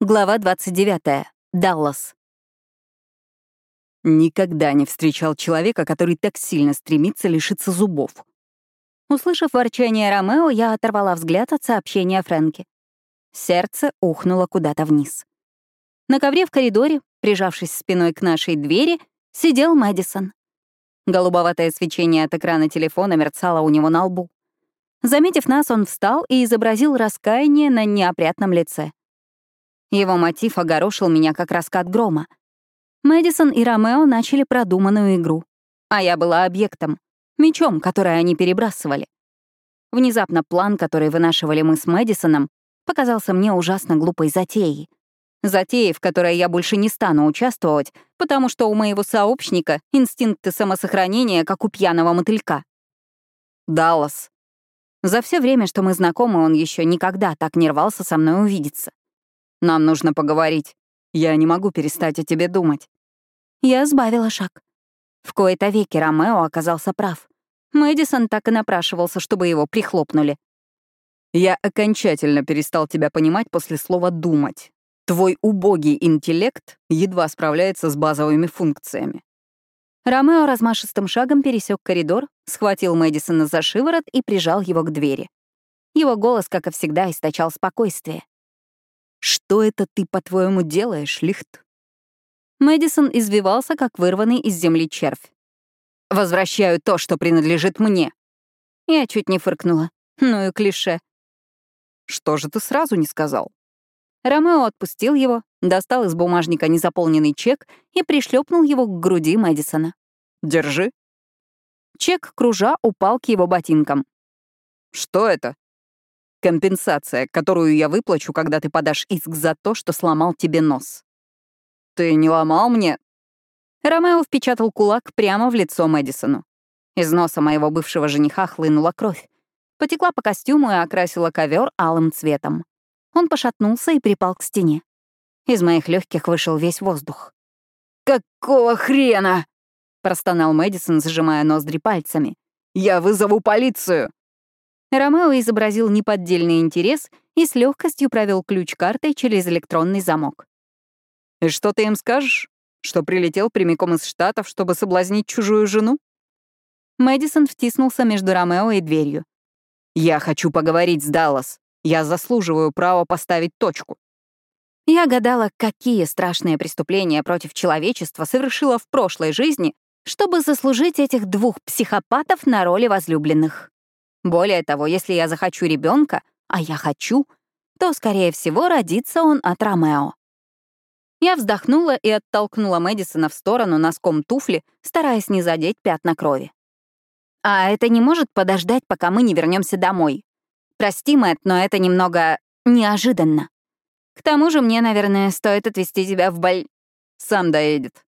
Глава 29. Даллас. Никогда не встречал человека, который так сильно стремится лишиться зубов. Услышав ворчание Ромео, я оторвала взгляд от сообщения Фрэнки. Сердце ухнуло куда-то вниз. На ковре в коридоре, прижавшись спиной к нашей двери, сидел Мэдисон. Голубоватое свечение от экрана телефона мерцало у него на лбу. Заметив нас, он встал и изобразил раскаяние на неопрятном лице. Его мотив огорошил меня как раскат грома. Мэдисон и Ромео начали продуманную игру, а я была объектом, мечом, который они перебрасывали. Внезапно план, который вынашивали мы с Мэдисоном, показался мне ужасно глупой затеей. Затеей, в которой я больше не стану участвовать, потому что у моего сообщника инстинкты самосохранения, как у пьяного мотылька. Даллас. За все время, что мы знакомы, он еще никогда так не рвался со мной увидеться. Нам нужно поговорить. Я не могу перестать о тебе думать». Я сбавила шаг. В кои-то веки Ромео оказался прав. Мэдисон так и напрашивался, чтобы его прихлопнули. «Я окончательно перестал тебя понимать после слова «думать». Твой убогий интеллект едва справляется с базовыми функциями». Ромео размашистым шагом пересек коридор, схватил Мэдисона за шиворот и прижал его к двери. Его голос, как и всегда, источал спокойствие. Что это ты, по-твоему, делаешь, Лихт? Мэдисон извивался, как вырванный из земли червь. «Возвращаю то, что принадлежит мне». Я чуть не фыркнула. Ну и клише. «Что же ты сразу не сказал?» Ромео отпустил его, достал из бумажника незаполненный чек и пришлепнул его к груди Мэдисона. «Держи». Чек, кружа, упал к его ботинкам. «Что это?» Компенсация, которую я выплачу, когда ты подашь иск за то, что сломал тебе нос. Ты не ломал мне? Ромео впечатал кулак прямо в лицо Мэдисону. Из носа моего бывшего жениха хлынула кровь. Потекла по костюму и окрасила ковер алым цветом. Он пошатнулся и припал к стене. Из моих легких вышел весь воздух. «Какого хрена?» — простонал Мэдисон, зажимая ноздри пальцами. «Я вызову полицию!» Ромео изобразил неподдельный интерес и с легкостью провел ключ картой через электронный замок. «И что ты им скажешь? Что прилетел прямиком из Штатов, чтобы соблазнить чужую жену?» Мэдисон втиснулся между Ромео и дверью. «Я хочу поговорить с Даллас. Я заслуживаю права поставить точку». Я гадала, какие страшные преступления против человечества совершила в прошлой жизни, чтобы заслужить этих двух психопатов на роли возлюбленных. Более того, если я захочу ребенка, а я хочу, то, скорее всего, родится он от Ромео. Я вздохнула и оттолкнула Мэдисона в сторону носком туфли, стараясь не задеть пятна крови. А это не может подождать, пока мы не вернемся домой. Прости, Мэтт, но это немного неожиданно. К тому же мне, наверное, стоит отвезти тебя в боль... Сам доедет.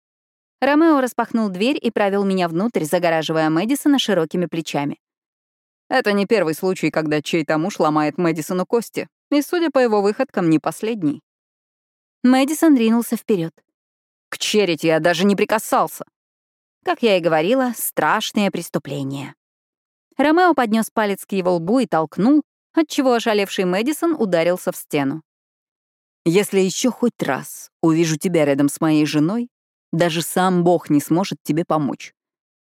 Ромео распахнул дверь и провел меня внутрь, загораживая Мэдисона широкими плечами. Это не первый случай, когда чей-то муж ломает Мэдисону кости, и, судя по его выходкам, не последний. Мэдисон ринулся вперед. К черити я даже не прикасался. Как я и говорила, страшное преступление. Ромео поднес палец к его лбу и толкнул, отчего ошалевший Мэдисон ударился в стену. «Если еще хоть раз увижу тебя рядом с моей женой, даже сам Бог не сможет тебе помочь.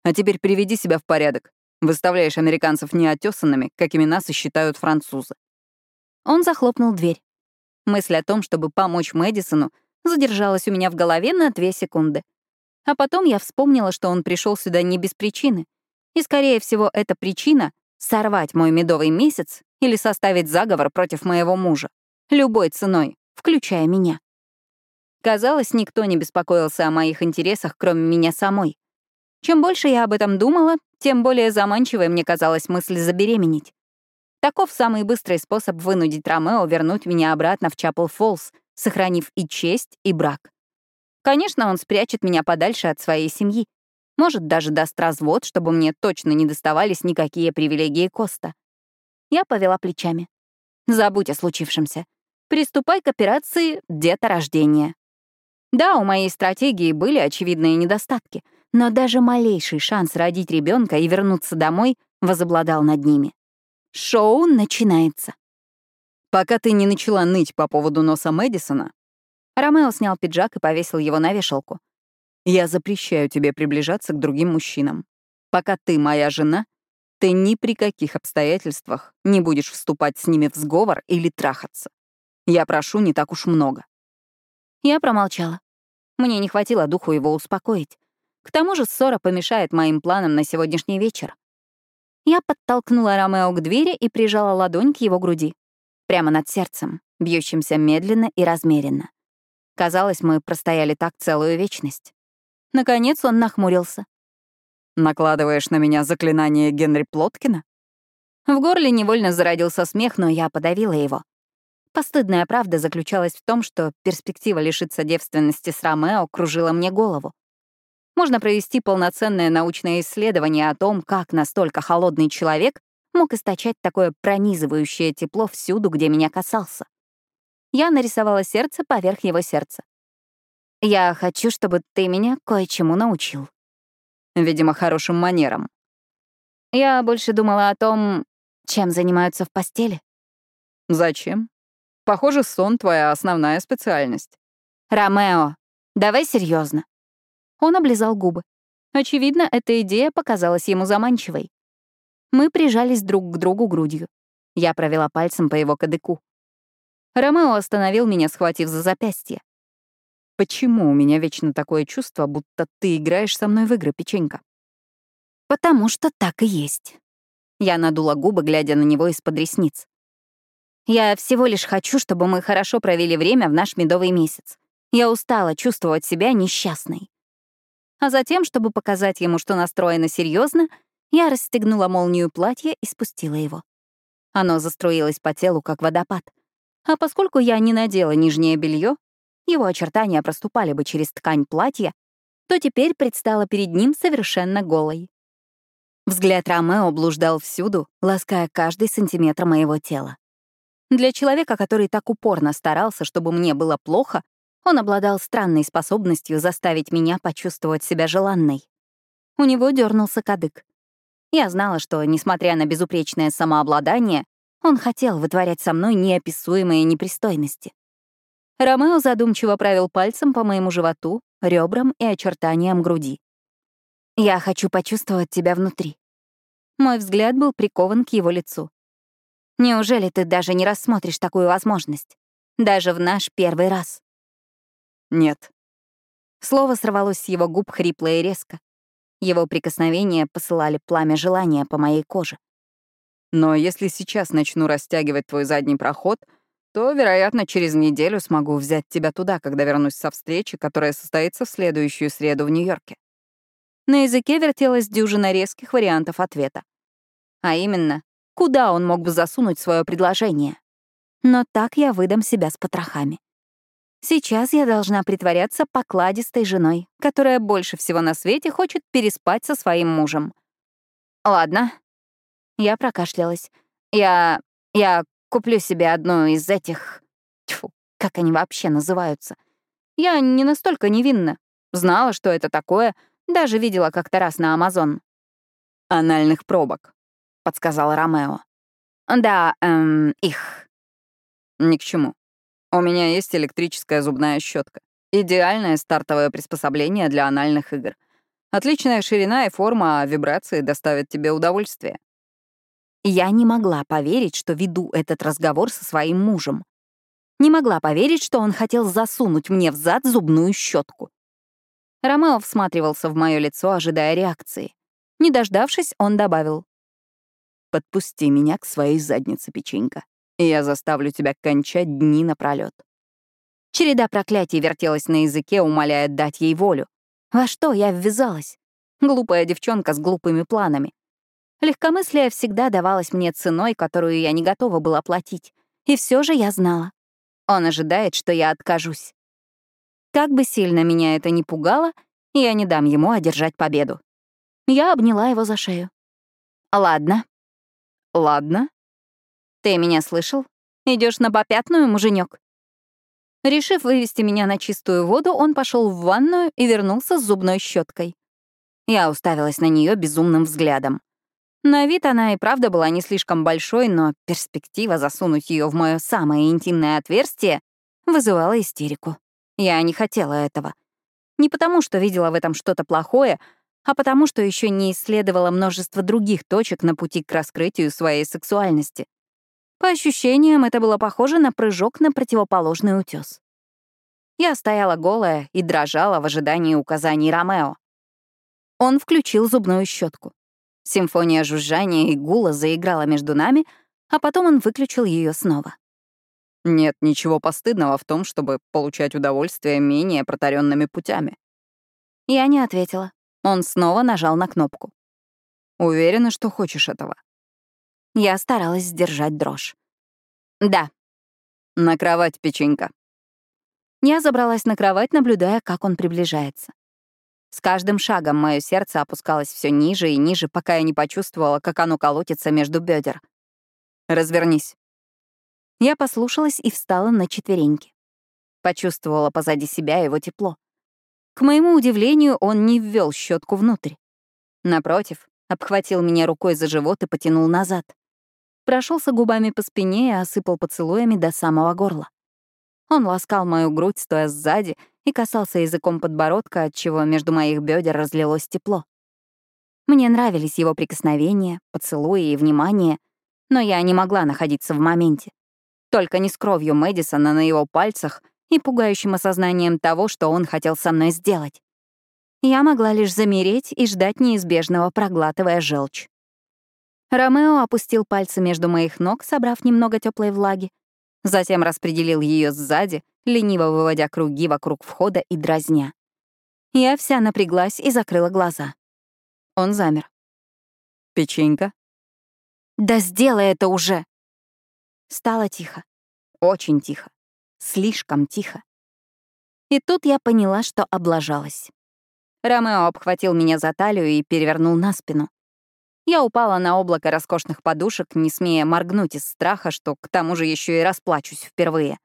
А теперь приведи себя в порядок. Выставляешь американцев неотесанными, какими нас и считают французы. Он захлопнул дверь. Мысль о том, чтобы помочь Мэдисону, задержалась у меня в голове на две секунды. А потом я вспомнила, что он пришел сюда не без причины. И, скорее всего, эта причина — сорвать мой медовый месяц или составить заговор против моего мужа. Любой ценой, включая меня. Казалось, никто не беспокоился о моих интересах, кроме меня самой. Чем больше я об этом думала, тем более заманчивой мне казалась мысль забеременеть. Таков самый быстрый способ вынудить Ромео вернуть меня обратно в Чапл Фоллс, сохранив и честь, и брак. Конечно, он спрячет меня подальше от своей семьи. Может, даже даст развод, чтобы мне точно не доставались никакие привилегии Коста. Я повела плечами. Забудь о случившемся. Приступай к операции деторождения. Да, у моей стратегии были очевидные недостатки — но даже малейший шанс родить ребенка и вернуться домой возобладал над ними. Шоу начинается. Пока ты не начала ныть по поводу носа Мэдисона, Ромео снял пиджак и повесил его на вешалку. «Я запрещаю тебе приближаться к другим мужчинам. Пока ты моя жена, ты ни при каких обстоятельствах не будешь вступать с ними в сговор или трахаться. Я прошу не так уж много». Я промолчала. Мне не хватило духу его успокоить. К тому же ссора помешает моим планам на сегодняшний вечер. Я подтолкнула Ромео к двери и прижала ладонь к его груди. Прямо над сердцем, бьющимся медленно и размеренно. Казалось, мы простояли так целую вечность. Наконец он нахмурился. «Накладываешь на меня заклинание Генри Плоткина?» В горле невольно зародился смех, но я подавила его. Постыдная правда заключалась в том, что перспектива лишиться девственности с Ромео кружила мне голову. Можно провести полноценное научное исследование о том, как настолько холодный человек мог источать такое пронизывающее тепло всюду, где меня касался. Я нарисовала сердце поверх его сердца. «Я хочу, чтобы ты меня кое-чему научил». Видимо, хорошим манерам. Я больше думала о том, чем занимаются в постели. Зачем? Похоже, сон — твоя основная специальность. «Ромео, давай серьезно. Он облизал губы. Очевидно, эта идея показалась ему заманчивой. Мы прижались друг к другу грудью. Я провела пальцем по его кадыку. Ромео остановил меня, схватив за запястье. «Почему у меня вечно такое чувство, будто ты играешь со мной в игры, печенька?» «Потому что так и есть». Я надула губы, глядя на него из-под ресниц. «Я всего лишь хочу, чтобы мы хорошо провели время в наш медовый месяц. Я устала чувствовать себя несчастной». А затем, чтобы показать ему, что настроена серьезно, я расстегнула молнию платья и спустила его. Оно заструилось по телу, как водопад. А поскольку я не надела нижнее белье, его очертания проступали бы через ткань платья, то теперь предстала перед ним совершенно голой. Взгляд Ромео блуждал всюду, лаская каждый сантиметр моего тела. Для человека, который так упорно старался, чтобы мне было плохо, он обладал странной способностью заставить меня почувствовать себя желанной. У него дернулся кадык. Я знала, что, несмотря на безупречное самообладание, он хотел вытворять со мной неописуемые непристойности. Ромео задумчиво правил пальцем по моему животу, ребрам и очертаниям груди. «Я хочу почувствовать тебя внутри». Мой взгляд был прикован к его лицу. «Неужели ты даже не рассмотришь такую возможность? Даже в наш первый раз?» «Нет». Слово сорвалось с его губ хрипло и резко. Его прикосновения посылали пламя желания по моей коже. «Но если сейчас начну растягивать твой задний проход, то, вероятно, через неделю смогу взять тебя туда, когда вернусь со встречи, которая состоится в следующую среду в Нью-Йорке». На языке вертелась дюжина резких вариантов ответа. А именно, куда он мог бы засунуть свое предложение? Но так я выдам себя с потрохами. Сейчас я должна притворяться покладистой женой, которая больше всего на свете хочет переспать со своим мужем. Ладно. Я прокашлялась. Я... я куплю себе одну из этих... Тьфу, как они вообще называются? Я не настолько невинна. Знала, что это такое, даже видела как-то раз на Амазон. «Анальных пробок», — подсказал Ромео. «Да, эм, их». «Ни к чему. У меня есть электрическая зубная щетка. Идеальное стартовое приспособление для анальных игр. Отличная ширина и форма, а вибрации доставят тебе удовольствие. Я не могла поверить, что веду этот разговор со своим мужем. Не могла поверить, что он хотел засунуть мне в зад зубную щетку. Ромео всматривался в мое лицо, ожидая реакции. Не дождавшись, он добавил. «Подпусти меня к своей заднице, печенька я заставлю тебя кончать дни напролёт. Череда проклятий вертелась на языке, умоляя дать ей волю. Во что я ввязалась? Глупая девчонка с глупыми планами. Легкомыслие всегда давалось мне ценой, которую я не готова была платить. И все же я знала. Он ожидает, что я откажусь. Как бы сильно меня это ни пугало, я не дам ему одержать победу. Я обняла его за шею. «Ладно». «Ладно?» «Ты меня слышал? Идешь на попятную, муженек?» Решив вывести меня на чистую воду, он пошел в ванную и вернулся с зубной щеткой. Я уставилась на нее безумным взглядом. На вид она и правда была не слишком большой, но перспектива засунуть ее в мое самое интимное отверстие вызывала истерику. Я не хотела этого. Не потому, что видела в этом что-то плохое, а потому, что еще не исследовала множество других точек на пути к раскрытию своей сексуальности. По ощущениям, это было похоже на прыжок на противоположный утес. Я стояла голая и дрожала в ожидании указаний Ромео. Он включил зубную щетку. Симфония жужжания и гула заиграла между нами, а потом он выключил ее снова. Нет ничего постыдного в том, чтобы получать удовольствие менее протаренными путями. Я не ответила. Он снова нажал на кнопку. Уверена, что хочешь этого. Я старалась сдержать дрожь. Да. На кровать, печенька. Я забралась на кровать, наблюдая, как он приближается. С каждым шагом мое сердце опускалось все ниже и ниже, пока я не почувствовала, как оно колотится между бедер. «Развернись». Я послушалась и встала на четвереньки. Почувствовала позади себя его тепло. К моему удивлению, он не ввел щетку внутрь. Напротив, обхватил меня рукой за живот и потянул назад. Прошелся губами по спине и осыпал поцелуями до самого горла. Он ласкал мою грудь, стоя сзади, и касался языком подбородка, отчего между моих бедер разлилось тепло. Мне нравились его прикосновения, поцелуи и внимание, но я не могла находиться в моменте. Только не с кровью Мэдисона на его пальцах — и пугающим осознанием того, что он хотел со мной сделать. Я могла лишь замереть и ждать неизбежного, проглатывая желчь. Ромео опустил пальцы между моих ног, собрав немного теплой влаги, затем распределил ее сзади, лениво выводя круги вокруг входа и дразня. Я вся напряглась и закрыла глаза. Он замер. «Печенька?» «Да сделай это уже!» Стало тихо. Очень тихо. Слишком тихо. И тут я поняла, что облажалась. Ромео обхватил меня за талию и перевернул на спину. Я упала на облако роскошных подушек, не смея моргнуть из страха, что к тому же еще и расплачусь впервые.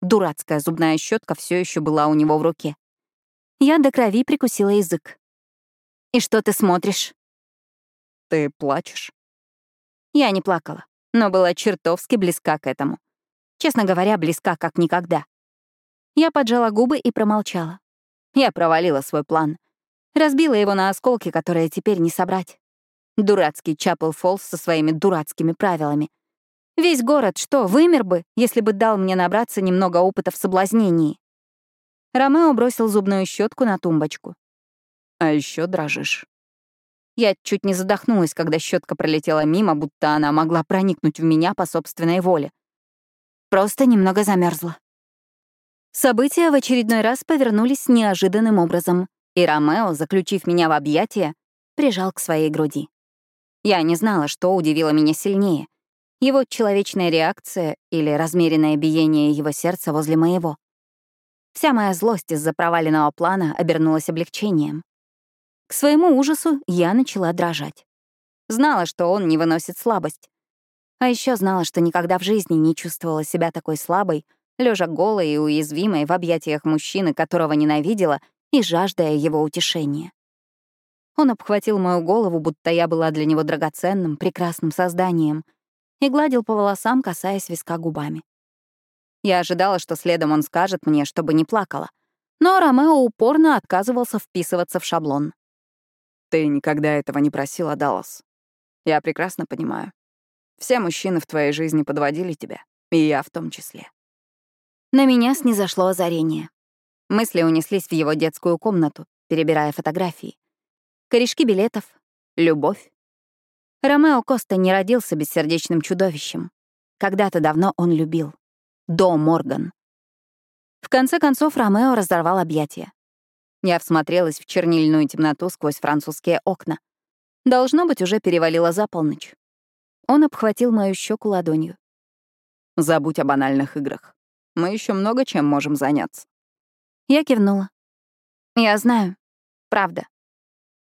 Дурацкая зубная щетка все еще была у него в руке. Я до крови прикусила язык. «И что ты смотришь?» «Ты плачешь?» Я не плакала, но была чертовски близка к этому. Честно говоря, близка как никогда. Я поджала губы и промолчала. Я провалила свой план. Разбила его на осколки, которые теперь не собрать. Дурацкий Чапел Фолс со своими дурацкими правилами. Весь город что, вымер бы, если бы дал мне набраться немного опыта в соблазнении? Ромео бросил зубную щетку на тумбочку. А еще дрожишь. Я чуть не задохнулась, когда щетка пролетела мимо, будто она могла проникнуть в меня по собственной воле. Просто немного замерзла. События в очередной раз повернулись неожиданным образом, и Ромео, заключив меня в объятия, прижал к своей груди. Я не знала, что удивило меня сильнее — его человечная реакция или размеренное биение его сердца возле моего. Вся моя злость из-за проваленного плана обернулась облегчением. К своему ужасу я начала дрожать. Знала, что он не выносит слабость. А еще знала, что никогда в жизни не чувствовала себя такой слабой, лежа голой и уязвимой в объятиях мужчины, которого ненавидела, и жаждая его утешения. Он обхватил мою голову, будто я была для него драгоценным, прекрасным созданием, и гладил по волосам, касаясь виска губами. Я ожидала, что следом он скажет мне, чтобы не плакала, но Ромео упорно отказывался вписываться в шаблон. «Ты никогда этого не просила, Даллас. Я прекрасно понимаю. Все мужчины в твоей жизни подводили тебя, и я в том числе. На меня снизошло озарение. Мысли унеслись в его детскую комнату, перебирая фотографии. Корешки билетов, любовь. Ромео Коста не родился бессердечным чудовищем. Когда-то давно он любил. До Морган. В конце концов Ромео разорвал объятия. Я всмотрелась в чернильную темноту сквозь французские окна. Должно быть, уже перевалило за полночь. Он обхватил мою щеку ладонью. «Забудь о банальных играх. Мы еще много чем можем заняться». Я кивнула. «Я знаю. Правда.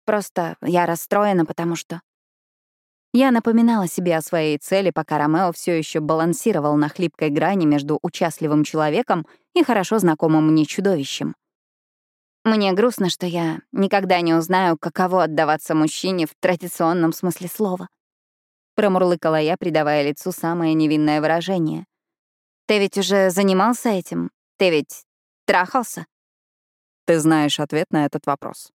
Просто я расстроена, потому что...» Я напоминала себе о своей цели, пока Ромео все еще балансировал на хлипкой грани между участливым человеком и хорошо знакомым мне чудовищем. Мне грустно, что я никогда не узнаю, каково отдаваться мужчине в традиционном смысле слова. Промурлыкала я, придавая лицу самое невинное выражение. «Ты ведь уже занимался этим? Ты ведь трахался?» Ты знаешь ответ на этот вопрос.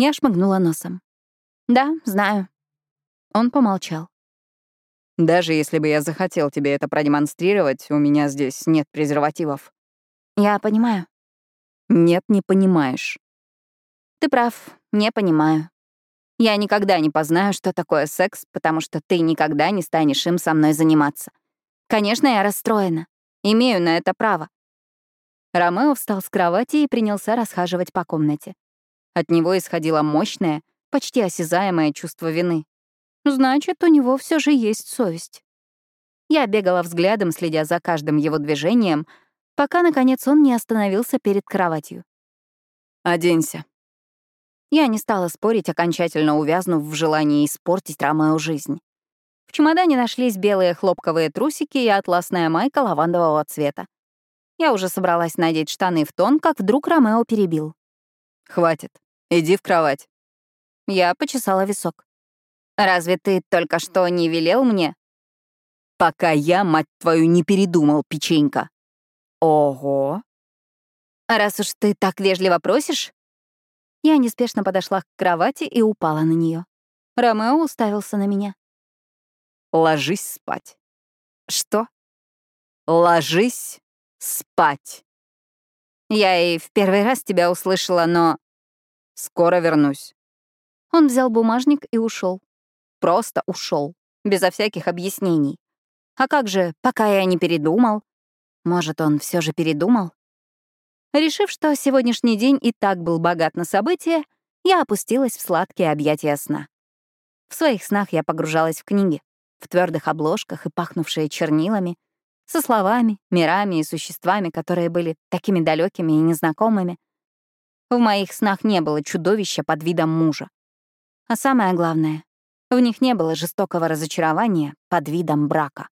Я шмыгнула носом. «Да, знаю». Он помолчал. «Даже если бы я захотел тебе это продемонстрировать, у меня здесь нет презервативов». «Я понимаю». «Нет, не понимаешь». «Ты прав, не понимаю. Я никогда не познаю, что такое секс, потому что ты никогда не станешь им со мной заниматься. Конечно, я расстроена. Имею на это право». Ромео встал с кровати и принялся расхаживать по комнате. От него исходило мощное, почти осязаемое чувство вины. Значит, у него все же есть совесть. Я бегала взглядом, следя за каждым его движением, пока, наконец, он не остановился перед кроватью. «Оденься». Я не стала спорить, окончательно увязнув в желании испортить Ромео жизнь. В чемодане нашлись белые хлопковые трусики и атласная майка лавандового цвета. Я уже собралась надеть штаны в тон, как вдруг Ромео перебил. «Хватит. Иди в кровать». Я почесала висок. «Разве ты только что не велел мне?» «Пока я, мать твою, не передумал, печенька». «Ого!» «Раз уж ты так вежливо просишь...» Я неспешно подошла к кровати и упала на нее. Ромео уставился на меня. «Ложись спать». «Что?» «Ложись спать». Я и в первый раз тебя услышала, но... Скоро вернусь. Он взял бумажник и ушел. Просто ушел, безо всяких объяснений. А как же, пока я не передумал? Может, он все же передумал? Решив, что сегодняшний день и так был богат на события, я опустилась в сладкие объятия сна. В своих снах я погружалась в книги, в твердых обложках и пахнувшие чернилами, со словами, мирами и существами, которые были такими далекими и незнакомыми. В моих снах не было чудовища под видом мужа. А самое главное, в них не было жестокого разочарования под видом брака.